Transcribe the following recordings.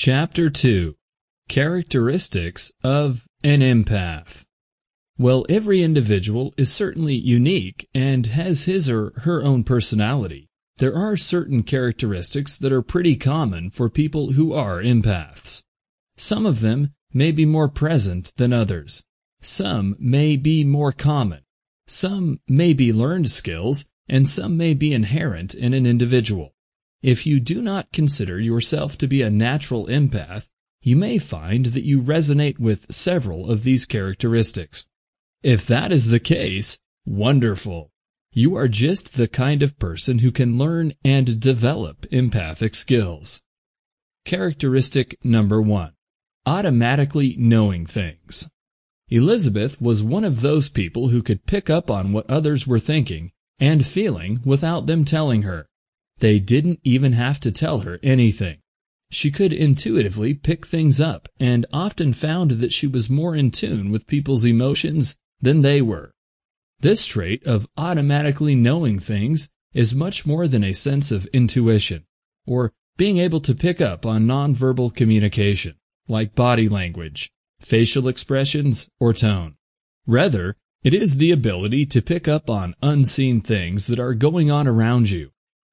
Chapter 2 Characteristics of an Empath Well, every individual is certainly unique and has his or her own personality. There are certain characteristics that are pretty common for people who are empaths. Some of them may be more present than others. Some may be more common. Some may be learned skills, and some may be inherent in an individual. If you do not consider yourself to be a natural empath, you may find that you resonate with several of these characteristics. If that is the case, wonderful. You are just the kind of person who can learn and develop empathic skills. Characteristic number one, automatically knowing things. Elizabeth was one of those people who could pick up on what others were thinking and feeling without them telling her. They didn't even have to tell her anything. She could intuitively pick things up and often found that she was more in tune with people's emotions than they were. This trait of automatically knowing things is much more than a sense of intuition, or being able to pick up on nonverbal communication, like body language, facial expressions, or tone. Rather, it is the ability to pick up on unseen things that are going on around you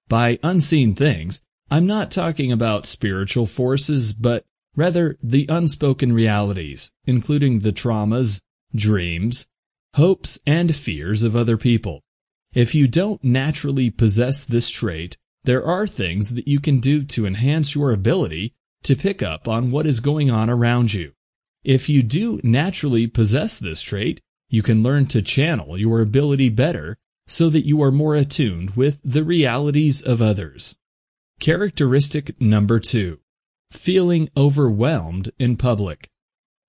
by unseen things, I'm not talking about spiritual forces, but rather the unspoken realities, including the traumas, dreams, hopes, and fears of other people. If you don't naturally possess this trait, there are things that you can do to enhance your ability to pick up on what is going on around you. If you do naturally possess this trait, you can learn to channel your ability better so that you are more attuned with the realities of others. Characteristic number two, feeling overwhelmed in public.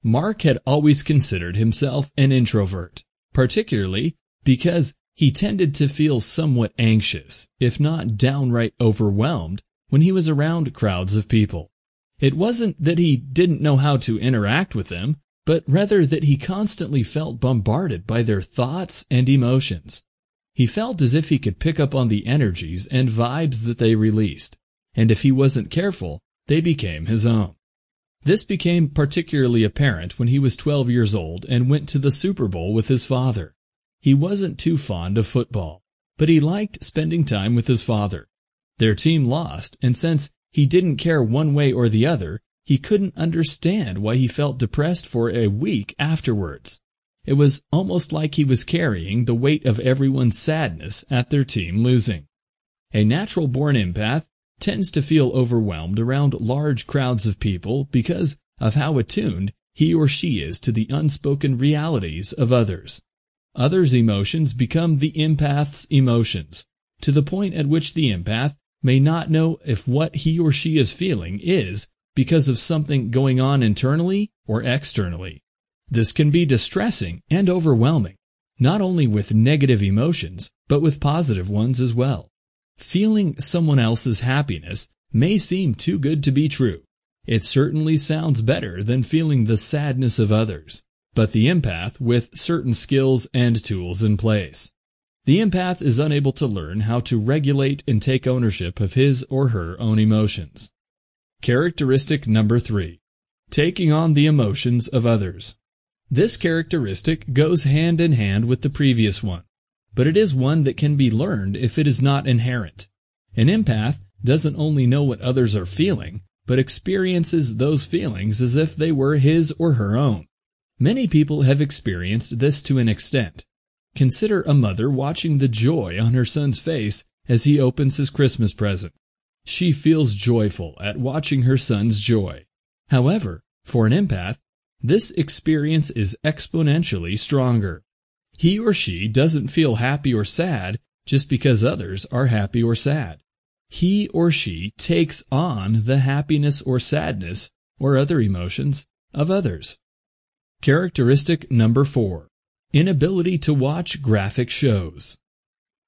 Mark had always considered himself an introvert, particularly because he tended to feel somewhat anxious, if not downright overwhelmed, when he was around crowds of people. It wasn't that he didn't know how to interact with them, but rather that he constantly felt bombarded by their thoughts and emotions. He felt as if he could pick up on the energies and vibes that they released, and if he wasn't careful, they became his own. This became particularly apparent when he was 12 years old and went to the Super Bowl with his father. He wasn't too fond of football, but he liked spending time with his father. Their team lost, and since he didn't care one way or the other, he couldn't understand why he felt depressed for a week afterwards. It was almost like he was carrying the weight of everyone's sadness at their team losing. A natural-born empath tends to feel overwhelmed around large crowds of people because of how attuned he or she is to the unspoken realities of others. Others' emotions become the empath's emotions, to the point at which the empath may not know if what he or she is feeling is because of something going on internally or externally. This can be distressing and overwhelming, not only with negative emotions, but with positive ones as well. Feeling someone else's happiness may seem too good to be true. It certainly sounds better than feeling the sadness of others, but the empath with certain skills and tools in place. The empath is unable to learn how to regulate and take ownership of his or her own emotions. Characteristic number three, taking on the emotions of others. This characteristic goes hand in hand with the previous one, but it is one that can be learned if it is not inherent. An empath doesn't only know what others are feeling, but experiences those feelings as if they were his or her own. Many people have experienced this to an extent. Consider a mother watching the joy on her son's face as he opens his Christmas present. She feels joyful at watching her son's joy. However, for an empath, this experience is exponentially stronger. He or she doesn't feel happy or sad just because others are happy or sad. He or she takes on the happiness or sadness or other emotions of others. Characteristic number four, inability to watch graphic shows.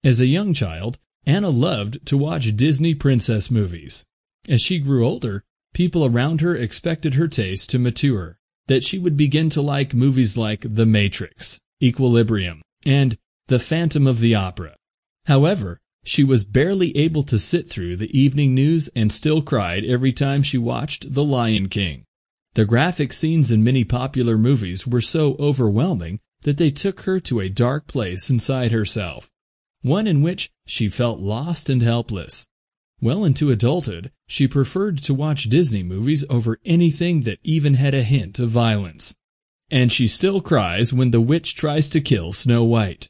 As a young child, Anna loved to watch Disney princess movies. As she grew older, people around her expected her taste to mature that she would begin to like movies like The Matrix, Equilibrium, and The Phantom of the Opera. However, She was barely able to sit through the evening news and still cried every time she watched The Lion King. The graphic scenes in many popular movies were so overwhelming that they took her to a dark place inside herself, one in which she felt lost and helpless. Well into adulthood, she preferred to watch Disney movies over anything that even had a hint of violence. And she still cries when the witch tries to kill Snow White.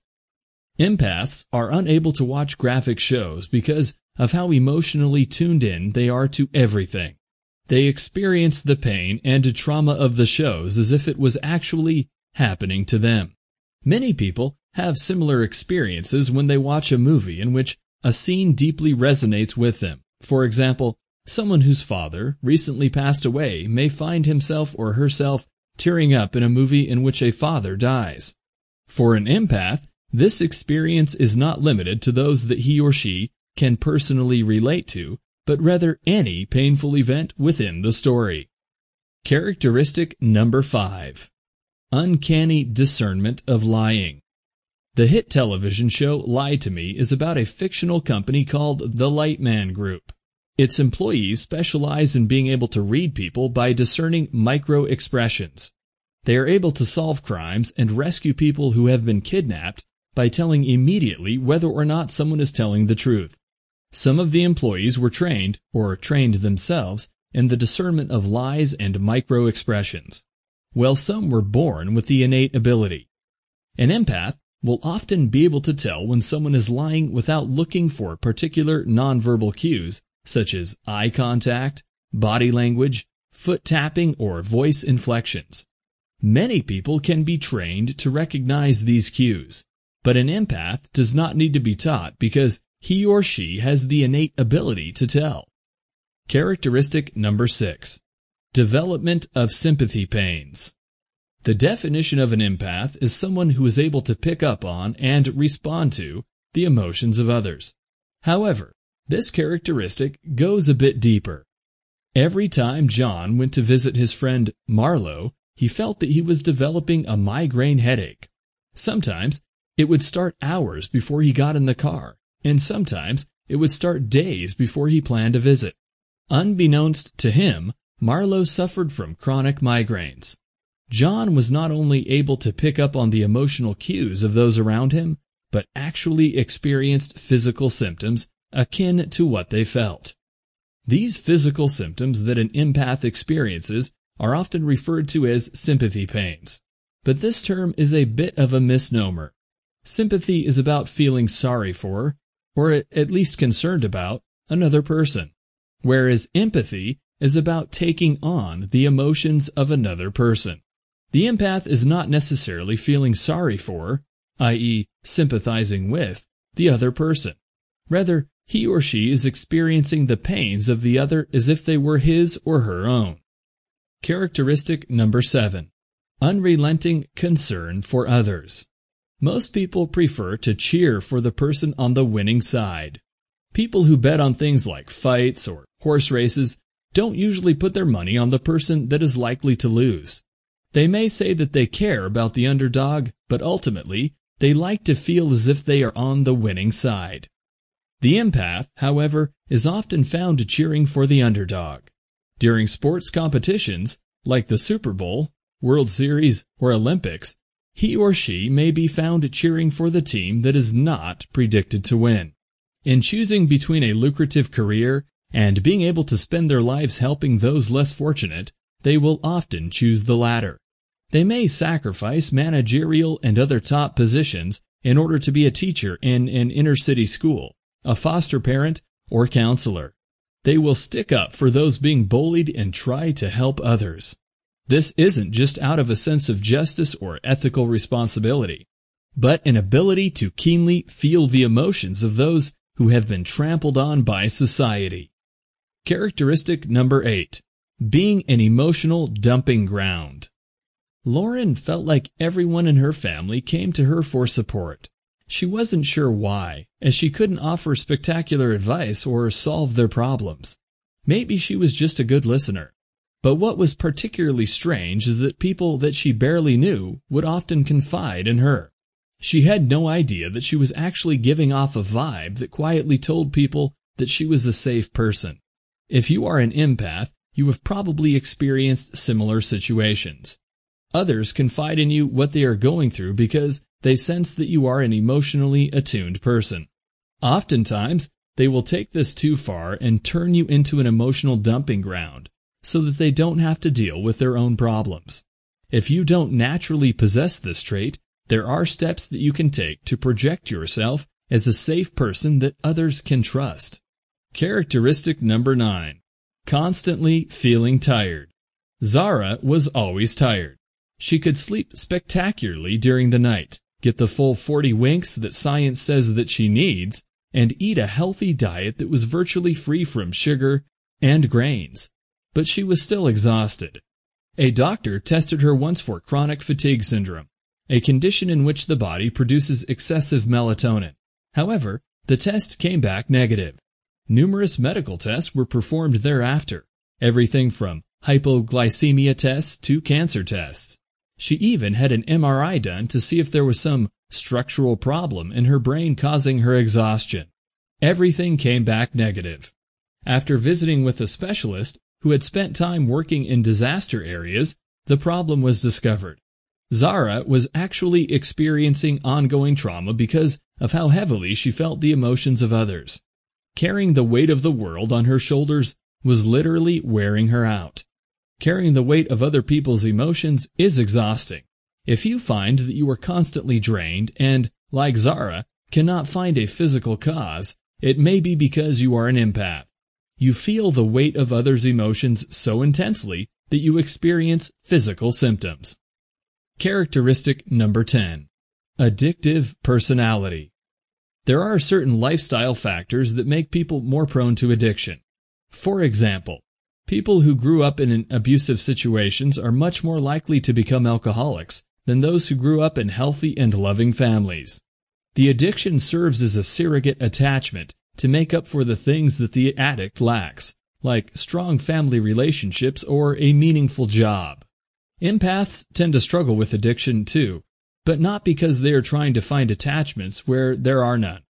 Empaths are unable to watch graphic shows because of how emotionally tuned in they are to everything. They experience the pain and trauma of the shows as if it was actually happening to them. Many people have similar experiences when they watch a movie in which a scene deeply resonates with them. For example, someone whose father recently passed away may find himself or herself tearing up in a movie in which a father dies. For an empath, this experience is not limited to those that he or she can personally relate to, but rather any painful event within the story. Characteristic number 5. Uncanny discernment of lying. The hit television show Lie to Me is about a fictional company called the Lightman Group. Its employees specialize in being able to read people by discerning micro-expressions. They are able to solve crimes and rescue people who have been kidnapped by telling immediately whether or not someone is telling the truth. Some of the employees were trained, or trained themselves, in the discernment of lies and micro-expressions, while some were born with the innate ability. An empath will often be able to tell when someone is lying without looking for particular nonverbal cues such as eye contact, body language, foot tapping, or voice inflections. Many people can be trained to recognize these cues, but an empath does not need to be taught because he or she has the innate ability to tell. Characteristic number 6. Development of sympathy pains. The definition of an empath is someone who is able to pick up on and respond to the emotions of others. However, this characteristic goes a bit deeper. Every time John went to visit his friend Marlowe, he felt that he was developing a migraine headache. Sometimes it would start hours before he got in the car, and sometimes it would start days before he planned a visit. Unbeknownst to him, Marlowe suffered from chronic migraines. John was not only able to pick up on the emotional cues of those around him, but actually experienced physical symptoms akin to what they felt. These physical symptoms that an empath experiences are often referred to as sympathy pains. But this term is a bit of a misnomer. Sympathy is about feeling sorry for, or at least concerned about, another person, whereas empathy is about taking on the emotions of another person. The empath is not necessarily feeling sorry for, i.e. sympathizing with, the other person. Rather, he or she is experiencing the pains of the other as if they were his or her own. Characteristic number 7. Unrelenting concern for others. Most people prefer to cheer for the person on the winning side. People who bet on things like fights or horse races don't usually put their money on the person that is likely to lose. They may say that they care about the underdog, but ultimately, they like to feel as if they are on the winning side. The empath, however, is often found cheering for the underdog. During sports competitions, like the Super Bowl, World Series, or Olympics, he or she may be found cheering for the team that is not predicted to win. In choosing between a lucrative career and being able to spend their lives helping those less fortunate, they will often choose the latter. They may sacrifice managerial and other top positions in order to be a teacher in an inner-city school, a foster parent, or counselor. They will stick up for those being bullied and try to help others. This isn't just out of a sense of justice or ethical responsibility, but an ability to keenly feel the emotions of those who have been trampled on by society. Characteristic number 8 being an emotional dumping ground. Lauren felt like everyone in her family came to her for support. She wasn't sure why, as she couldn't offer spectacular advice or solve their problems. Maybe she was just a good listener. But what was particularly strange is that people that she barely knew would often confide in her. She had no idea that she was actually giving off a vibe that quietly told people that she was a safe person. If you are an empath, you have probably experienced similar situations. Others confide in you what they are going through because they sense that you are an emotionally attuned person. Oftentimes, they will take this too far and turn you into an emotional dumping ground so that they don't have to deal with their own problems. If you don't naturally possess this trait, there are steps that you can take to project yourself as a safe person that others can trust. Characteristic number 9. Constantly feeling tired. Zara was always tired. She could sleep spectacularly during the night, get the full 40 winks that science says that she needs, and eat a healthy diet that was virtually free from sugar and grains. But she was still exhausted. A doctor tested her once for chronic fatigue syndrome, a condition in which the body produces excessive melatonin. However, the test came back negative. Numerous medical tests were performed thereafter, everything from hypoglycemia tests to cancer tests. She even had an MRI done to see if there was some structural problem in her brain causing her exhaustion. Everything came back negative. After visiting with a specialist who had spent time working in disaster areas, the problem was discovered. Zara was actually experiencing ongoing trauma because of how heavily she felt the emotions of others. Carrying the weight of the world on her shoulders was literally wearing her out. Carrying the weight of other people's emotions is exhausting. If you find that you are constantly drained and, like Zara, cannot find a physical cause, it may be because you are an empath. You feel the weight of others' emotions so intensely that you experience physical symptoms. Characteristic number 10. Addictive personality. There are certain lifestyle factors that make people more prone to addiction. For example, people who grew up in abusive situations are much more likely to become alcoholics than those who grew up in healthy and loving families. The addiction serves as a surrogate attachment to make up for the things that the addict lacks, like strong family relationships or a meaningful job. Empaths tend to struggle with addiction too, but not because they are trying to find attachments where there are none.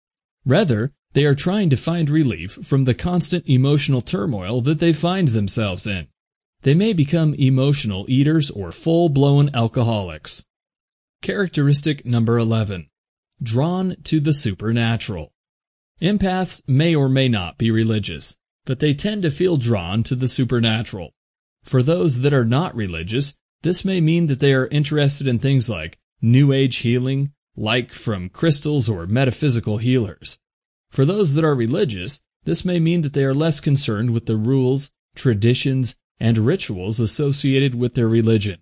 Rather, they are trying to find relief from the constant emotional turmoil that they find themselves in. They may become emotional eaters or full-blown alcoholics. Characteristic number 11. Drawn to the supernatural. Empaths may or may not be religious, but they tend to feel drawn to the supernatural. For those that are not religious, this may mean that they are interested in things like New Age healing, like from crystals or metaphysical healers. For those that are religious, this may mean that they are less concerned with the rules, traditions, and rituals associated with their religion,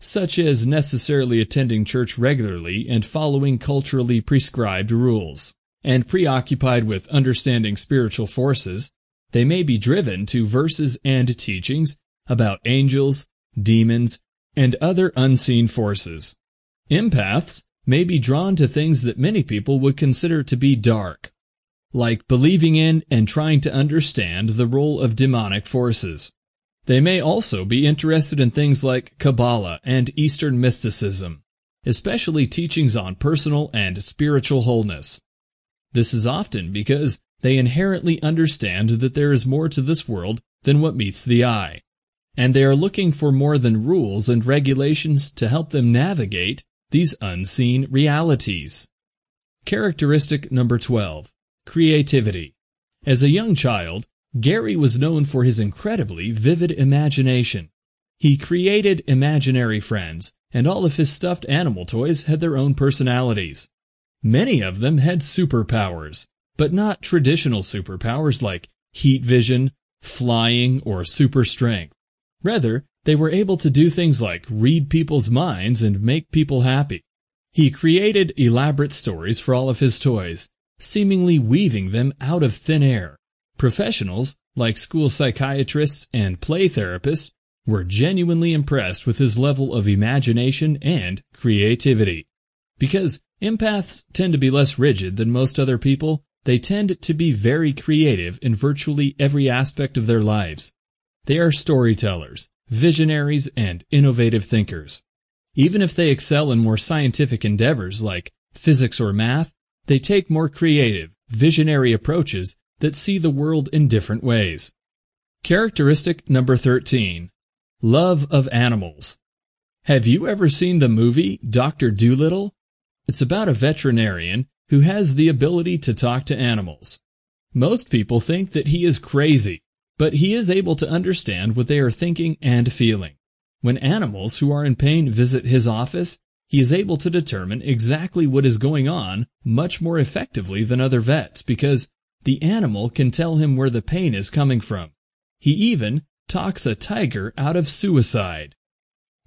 such as necessarily attending church regularly and following culturally prescribed rules. And preoccupied with understanding spiritual forces, they may be driven to verses and teachings about angels, demons, and other unseen forces. Empaths may be drawn to things that many people would consider to be dark, like believing in and trying to understand the role of demonic forces. They may also be interested in things like Kabbalah and Eastern mysticism, especially teachings on personal and spiritual wholeness. This is often because they inherently understand that there is more to this world than what meets the eye and they are looking for more than rules and regulations to help them navigate these unseen realities. Characteristic number 12. Creativity. As a young child, Gary was known for his incredibly vivid imagination. He created imaginary friends, and all of his stuffed animal toys had their own personalities. Many of them had superpowers, but not traditional superpowers like heat vision, flying, or super strength. Rather, they were able to do things like read people's minds and make people happy. He created elaborate stories for all of his toys, seemingly weaving them out of thin air. Professionals, like school psychiatrists and play therapists, were genuinely impressed with his level of imagination and creativity. Because empaths tend to be less rigid than most other people, they tend to be very creative in virtually every aspect of their lives. They are storytellers, visionaries, and innovative thinkers. Even if they excel in more scientific endeavors like physics or math, they take more creative, visionary approaches that see the world in different ways. Characteristic number 13. Love of animals. Have you ever seen the movie Dr. Dolittle? It's about a veterinarian who has the ability to talk to animals. Most people think that he is crazy, but he is able to understand what they are thinking and feeling. When animals who are in pain visit his office, he is able to determine exactly what is going on much more effectively than other vets because the animal can tell him where the pain is coming from. He even talks a tiger out of suicide.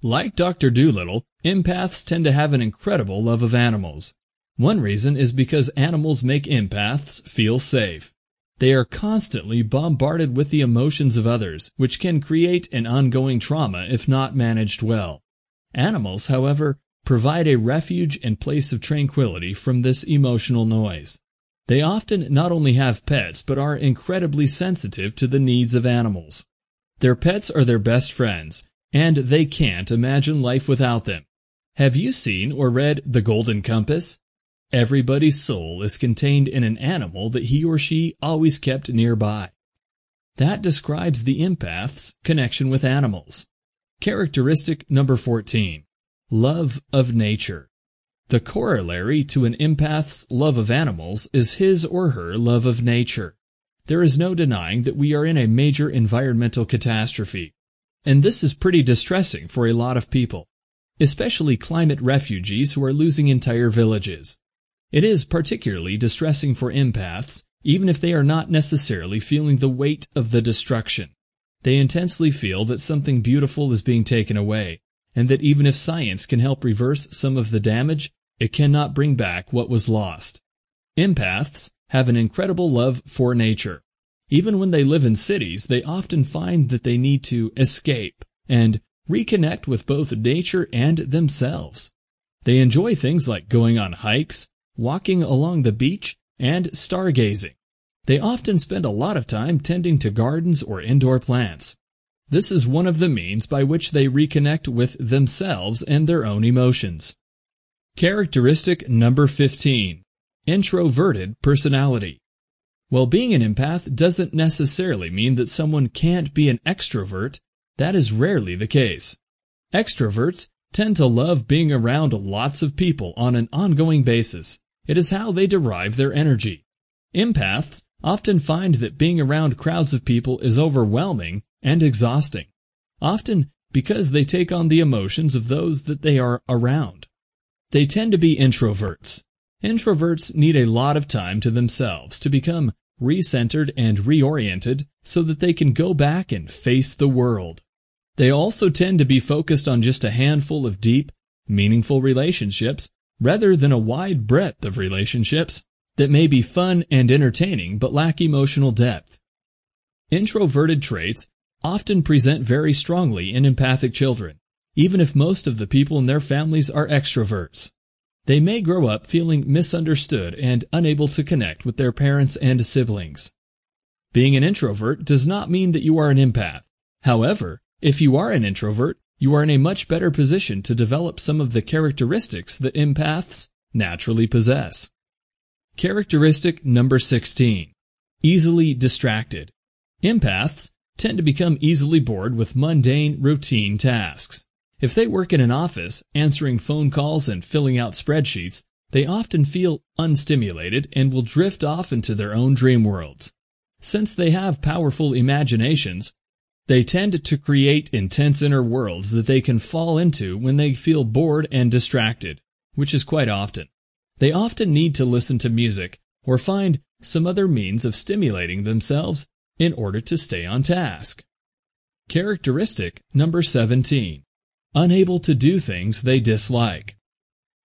Like Dr. Dolittle, empaths tend to have an incredible love of animals. One reason is because animals make empaths feel safe. They are constantly bombarded with the emotions of others, which can create an ongoing trauma if not managed well. Animals, however, provide a refuge and place of tranquility from this emotional noise. They often not only have pets, but are incredibly sensitive to the needs of animals. Their pets are their best friends, and they can't imagine life without them. Have you seen or read The Golden Compass? Everybody's soul is contained in an animal that he or she always kept nearby. That describes the empath's connection with animals. Characteristic number 14. Love of nature. The corollary to an empath's love of animals is his or her love of nature. There is no denying that we are in a major environmental catastrophe, and this is pretty distressing for a lot of people, especially climate refugees who are losing entire villages. It is particularly distressing for empaths, even if they are not necessarily feeling the weight of the destruction. They intensely feel that something beautiful is being taken away, and that even if science can help reverse some of the damage, it cannot bring back what was lost. Empaths have an incredible love for nature. Even when they live in cities, they often find that they need to escape and reconnect with both nature and themselves. They enjoy things like going on hikes, walking along the beach, and stargazing. They often spend a lot of time tending to gardens or indoor plants. This is one of the means by which they reconnect with themselves and their own emotions. Characteristic number 15. Introverted personality. While being an empath doesn't necessarily mean that someone can't be an extrovert, that is rarely the case. Extroverts tend to love being around lots of people on an ongoing basis. It is how they derive their energy. Empaths often find that being around crowds of people is overwhelming and exhausting, often because they take on the emotions of those that they are around. They tend to be introverts. Introverts need a lot of time to themselves to become recentered and reoriented so that they can go back and face the world. They also tend to be focused on just a handful of deep, meaningful relationships rather than a wide breadth of relationships that may be fun and entertaining but lack emotional depth. Introverted traits often present very strongly in empathic children, even if most of the people in their families are extroverts. They may grow up feeling misunderstood and unable to connect with their parents and siblings. Being an introvert does not mean that you are an empath. However, if you are an introvert, you are in a much better position to develop some of the characteristics that empaths naturally possess. Characteristic number 16. Easily distracted. Empaths tend to become easily bored with mundane, routine tasks. If they work in an office, answering phone calls and filling out spreadsheets, they often feel unstimulated and will drift off into their own dream worlds. Since they have powerful imaginations, they tend to create intense inner worlds that they can fall into when they feel bored and distracted, which is quite often. They often need to listen to music or find some other means of stimulating themselves in order to stay on task. Characteristic number 17 unable to do things they dislike.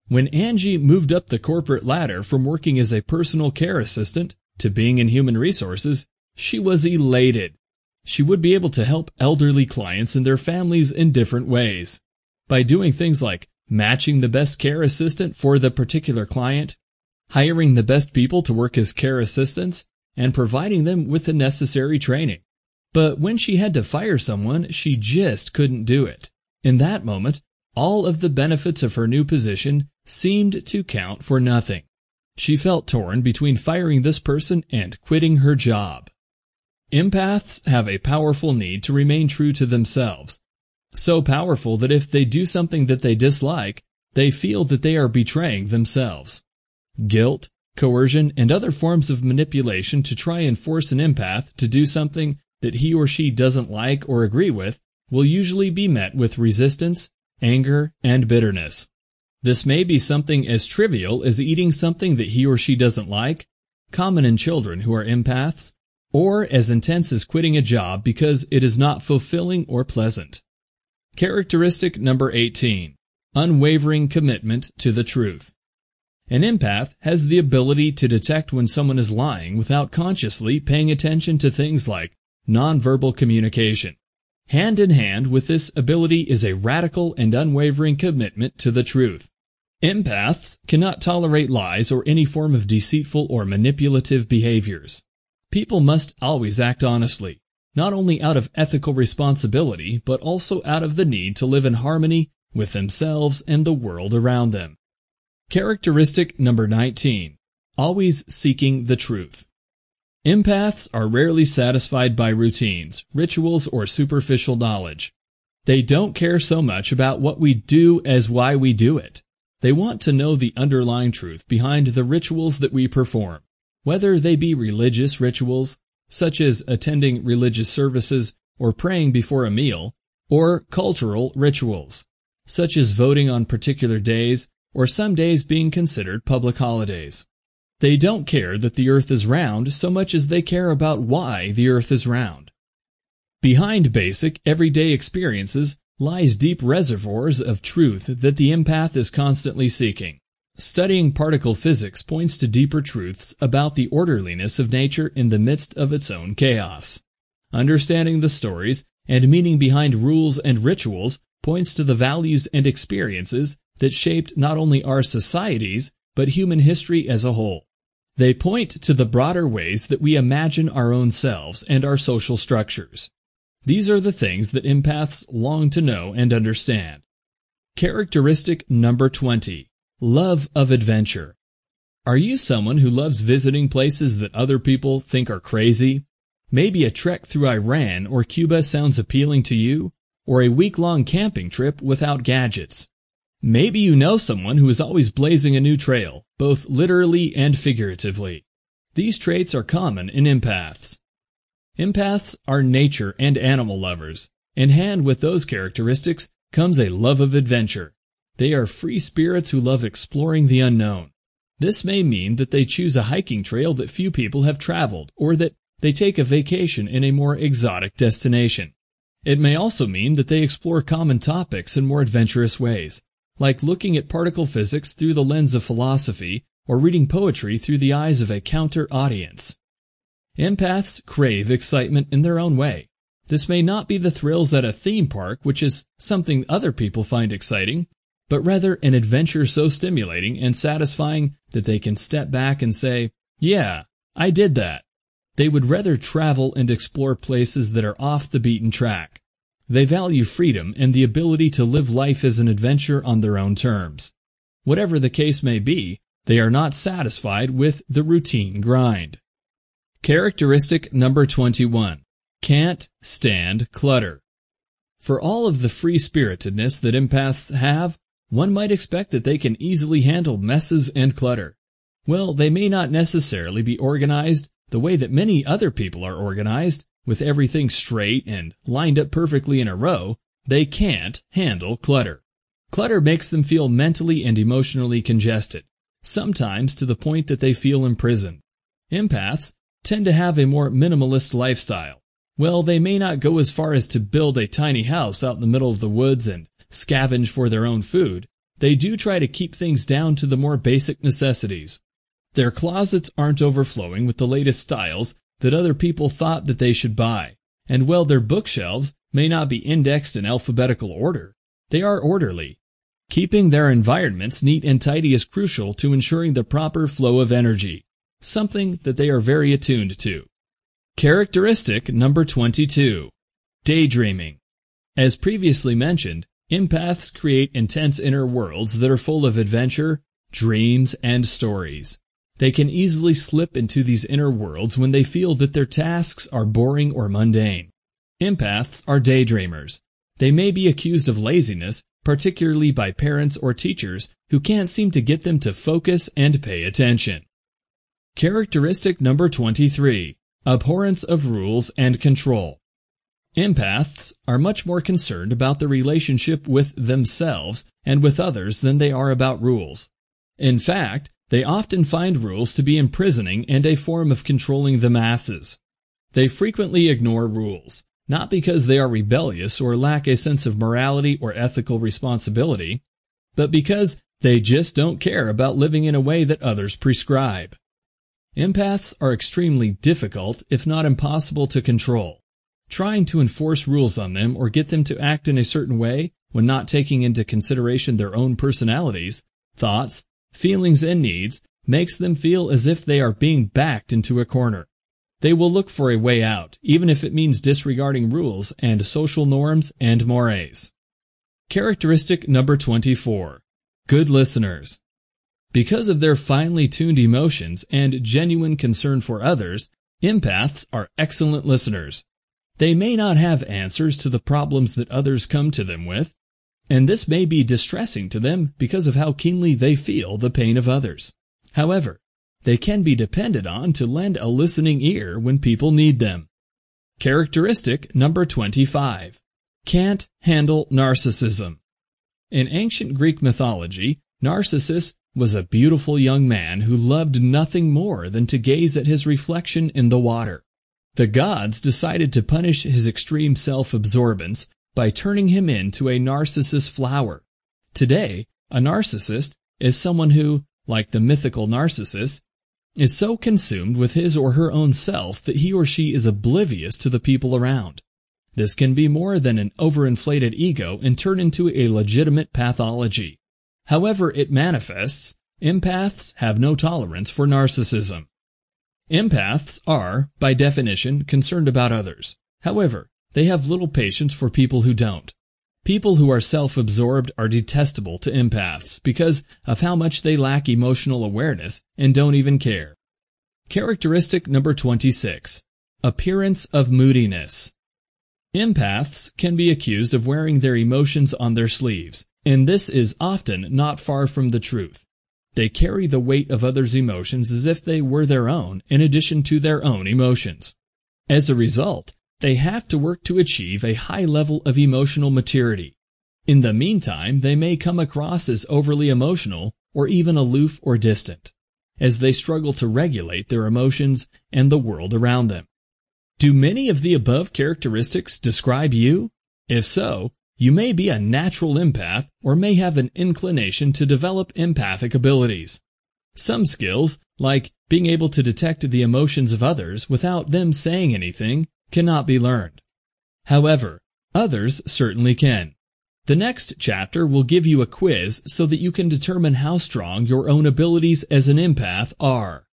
When Angie moved up the corporate ladder from working as a personal care assistant to being in human resources, she was elated. She would be able to help elderly clients and their families in different ways. By doing things like matching the best care assistant for the particular client, hiring the best people to work as care assistants, and providing them with the necessary training. But when she had to fire someone, she just couldn't do it. In that moment, all of the benefits of her new position seemed to count for nothing. She felt torn between firing this person and quitting her job. Empaths have a powerful need to remain true to themselves. So powerful that if they do something that they dislike, they feel that they are betraying themselves. Guilt, coercion, and other forms of manipulation to try and force an empath to do something that he or she doesn't like or agree with will usually be met with resistance, anger, and bitterness. This may be something as trivial as eating something that he or she doesn't like, common in children who are empaths, or as intense as quitting a job because it is not fulfilling or pleasant. Characteristic number 18. Unwavering commitment to the truth. An empath has the ability to detect when someone is lying without consciously paying attention to things like nonverbal communication. Hand in hand with this ability is a radical and unwavering commitment to the truth. Empaths cannot tolerate lies or any form of deceitful or manipulative behaviors. People must always act honestly, not only out of ethical responsibility, but also out of the need to live in harmony with themselves and the world around them. Characteristic number 19. Always seeking the truth. Empaths are rarely satisfied by routines, rituals, or superficial knowledge. They don't care so much about what we do as why we do it. They want to know the underlying truth behind the rituals that we perform, whether they be religious rituals, such as attending religious services or praying before a meal, or cultural rituals, such as voting on particular days or some days being considered public holidays. They don't care that the earth is round so much as they care about why the earth is round. Behind basic, everyday experiences lies deep reservoirs of truth that the empath is constantly seeking. Studying particle physics points to deeper truths about the orderliness of nature in the midst of its own chaos. Understanding the stories and meaning behind rules and rituals points to the values and experiences that shaped not only our societies, but human history as a whole. They point to the broader ways that we imagine our own selves and our social structures. These are the things that empaths long to know and understand. Characteristic number 20. Love of adventure. Are you someone who loves visiting places that other people think are crazy? Maybe a trek through Iran or Cuba sounds appealing to you, or a week-long camping trip without gadgets. Maybe you know someone who is always blazing a new trail, both literally and figuratively. These traits are common in empaths. Empaths are nature and animal lovers. In hand with those characteristics comes a love of adventure. They are free spirits who love exploring the unknown. This may mean that they choose a hiking trail that few people have traveled, or that they take a vacation in a more exotic destination. It may also mean that they explore common topics in more adventurous ways, like looking at particle physics through the lens of philosophy or reading poetry through the eyes of a counter audience. Empaths crave excitement in their own way. This may not be the thrills at a theme park, which is something other people find exciting, but rather an adventure so stimulating and satisfying that they can step back and say, yeah, I did that. They would rather travel and explore places that are off the beaten track. They value freedom and the ability to live life as an adventure on their own terms. Whatever the case may be, they are not satisfied with the routine grind. Characteristic number 21. Can't stand clutter. For all of the free-spiritedness that empaths have, one might expect that they can easily handle messes and clutter. Well, they may not necessarily be organized the way that many other people are organized, with everything straight and lined up perfectly in a row, they can't handle clutter. Clutter makes them feel mentally and emotionally congested, sometimes to the point that they feel imprisoned. Empaths tend to have a more minimalist lifestyle. Well, they may not go as far as to build a tiny house out in the middle of the woods and scavenge for their own food. They do try to keep things down to the more basic necessities. Their closets aren't overflowing with the latest styles that other people thought that they should buy. And while their bookshelves may not be indexed in alphabetical order, they are orderly. Keeping their environments neat and tidy is crucial to ensuring the proper flow of energy, something that they are very attuned to. Characteristic number 22. Daydreaming. As previously mentioned, Empaths create intense inner worlds that are full of adventure, dreams, and stories. They can easily slip into these inner worlds when they feel that their tasks are boring or mundane. Empaths are daydreamers. They may be accused of laziness, particularly by parents or teachers who can't seem to get them to focus and pay attention. Characteristic number 23. Abhorrence of rules and control. Empaths are much more concerned about the relationship with themselves and with others than they are about rules. In fact, they often find rules to be imprisoning and a form of controlling the masses. They frequently ignore rules, not because they are rebellious or lack a sense of morality or ethical responsibility, but because they just don't care about living in a way that others prescribe. Empaths are extremely difficult, if not impossible, to control. Trying to enforce rules on them or get them to act in a certain way when not taking into consideration their own personalities, thoughts, feelings, and needs makes them feel as if they are being backed into a corner. They will look for a way out, even if it means disregarding rules and social norms and mores. Characteristic number 24. Good listeners. Because of their finely tuned emotions and genuine concern for others, empaths are excellent listeners. They may not have answers to the problems that others come to them with, and this may be distressing to them because of how keenly they feel the pain of others. However, they can be depended on to lend a listening ear when people need them. Characteristic number 25. Can't handle narcissism. In ancient Greek mythology, Narcissus was a beautiful young man who loved nothing more than to gaze at his reflection in the water. The gods decided to punish his extreme self-absorbance by turning him into a narcissus flower. Today, a narcissist is someone who, like the mythical Narcissus, is so consumed with his or her own self that he or she is oblivious to the people around. This can be more than an overinflated ego and turn into a legitimate pathology. However it manifests, empaths have no tolerance for narcissism. Empaths are, by definition, concerned about others. However, they have little patience for people who don't. People who are self-absorbed are detestable to empaths because of how much they lack emotional awareness and don't even care. Characteristic number 26. Appearance of moodiness. Empaths can be accused of wearing their emotions on their sleeves, and this is often not far from the truth. They carry the weight of others' emotions as if they were their own in addition to their own emotions. As a result, they have to work to achieve a high level of emotional maturity. In the meantime, they may come across as overly emotional or even aloof or distant, as they struggle to regulate their emotions and the world around them. Do many of the above characteristics describe you? If so, you may be a natural empath or may have an inclination to develop empathic abilities. Some skills, like being able to detect the emotions of others without them saying anything, cannot be learned. However, others certainly can. The next chapter will give you a quiz so that you can determine how strong your own abilities as an empath are.